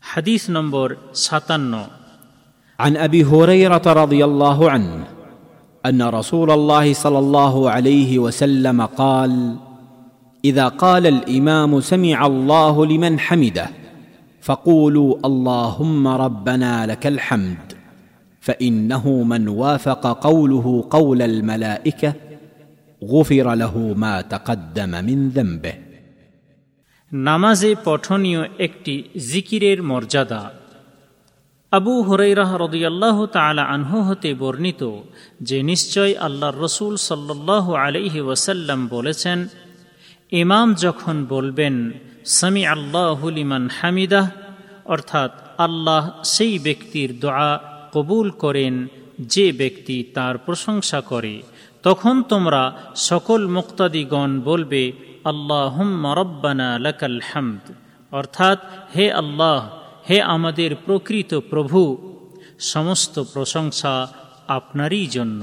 حديث نمبر ساتنو عن أبي هريرة رضي الله عنه أن رسول الله صلى الله عليه وسلم قال إذا قال الإمام سمع الله لمن حمده فقولوا اللهم ربنا لك الحمد فإنه من وافق قوله قول الملائكة غفر له ما تقدم من ذنبه. নামাজে পঠনীয় একটি জিকিরের মর্যাদা। আবু হুরাইরাহ রদিয়াল্লাহ তালা আনহু হতে বর্ণিত যে নিশ্চয় আল্লাহ রসুল সাল্লাহ আলহি ওয়াসাল্লাম বলেছেন, ইমাম যখন বলবেন সামি আল্লাহুলিমান হামিদাহ, অর্থাৎ আল্লাহ সেই ব্যক্তির দোয়া কবুল করেন, যে ব্যক্তি তার প্রশংসা করে, তখন তোমরা সকল মুক্তাদিগণ বলবে আল্লাহুম্মা রব্বানা লাকাল হামদ। অর্থাৎ, হে আল্লাহ, হে আমাদের প্রকৃত প্রভু, সমস্ত প্রশংসা আপনারই জন্য।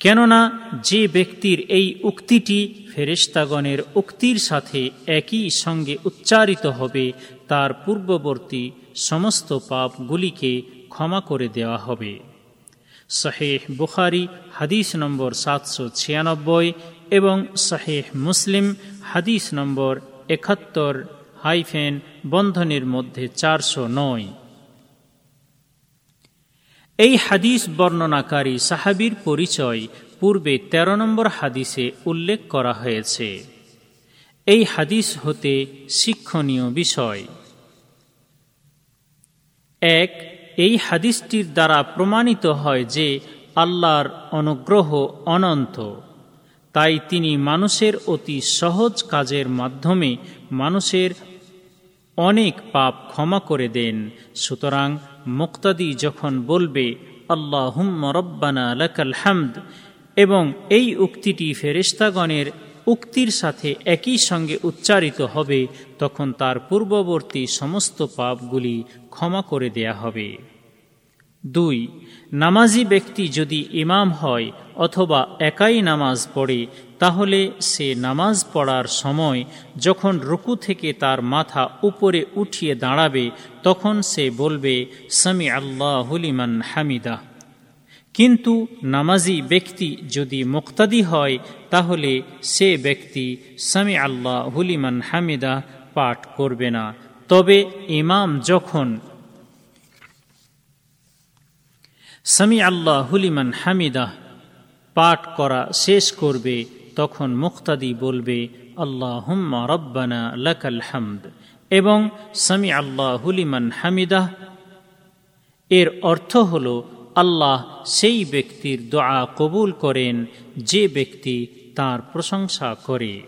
কেননা, যে ব্যক্তির এই উক্তিটি ফেরেস্তাগণের উক্তির সাথে একই সঙ্গে উচ্চারিত হবে, তার পূর্ববর্তী সমস্ত পাপগুলিকে ক্ষমা করে দেওয়া হবে। শাহেহ বুখারি, হাদিস নম্বর সাতশো ছিয়ানব্বই এবং শাহেহ মুসলিম হাদিস নম্বর একাত্তর হাইফেন বন্ধনের মধ্যে চারশো নয়। এই হাদিস বর্ণনাকারী সাহাবির পরিচয় পূর্বে ১৩ নম্বর হাদিসে উল্লেখ করা হয়েছে। এই হাদিস হতে শিক্ষণীয় বিষয়। এক, এই হাদিসটির দ্বারা প্রমাণিত হয় যে আল্লাহর অনুগ্রহ অনন্ত। তাই তিনি মানুষের অতি সহজ কাজের মাধ্যমে মানুষের অনেক পাপ ক্ষমা করে দেন। সুতরাং মুক্তাদি যখন বলবে আল্লাহ রব্বানা লাকাল হামদ এবং এই উক্তিটি ফেরিস্তাগণের উক্তির সাথে একই সঙ্গে উচ্চারিত হবে, তখন তার পূর্ববর্তী সমস্ত পাপগুলি ক্ষমা করে দেয়া হবে। দুই, নামাজি ব্যক্তি যদি ইমাম হয় অথবা একাই নামাজ পড়ে, তাহলে সে নামাজ পড়ার সময় যখন রুকু থেকে তার মাথা উপরে উঠিয়ে দাঁড়াবে, তখন সে বলবে, সামি আল্লাহ হুলিমান হামিদা। কিন্তু নামাজি ব্যক্তি যদি মুক্তাদি হয়, তাহলে সে ব্যক্তি সামি আল্লাহ হুলিমান হামিদা পাঠ করবে না। তবে ইমাম যখন সামি আল্লাহ হুলিমান হামিদাহ পাঠ করা শেষ করবে, তখন মুক্তাদি বলবে আল্লাহ হুম্মা রব্বানা লাকাল হামদ। এবং সামি আল্লাহ হুলিমান হামিদাহ এর অর্থ হল, আল্লাহ সেই ব্যক্তির দোয়া কবুল করেন, যে ব্যক্তি তার প্রশংসা করে।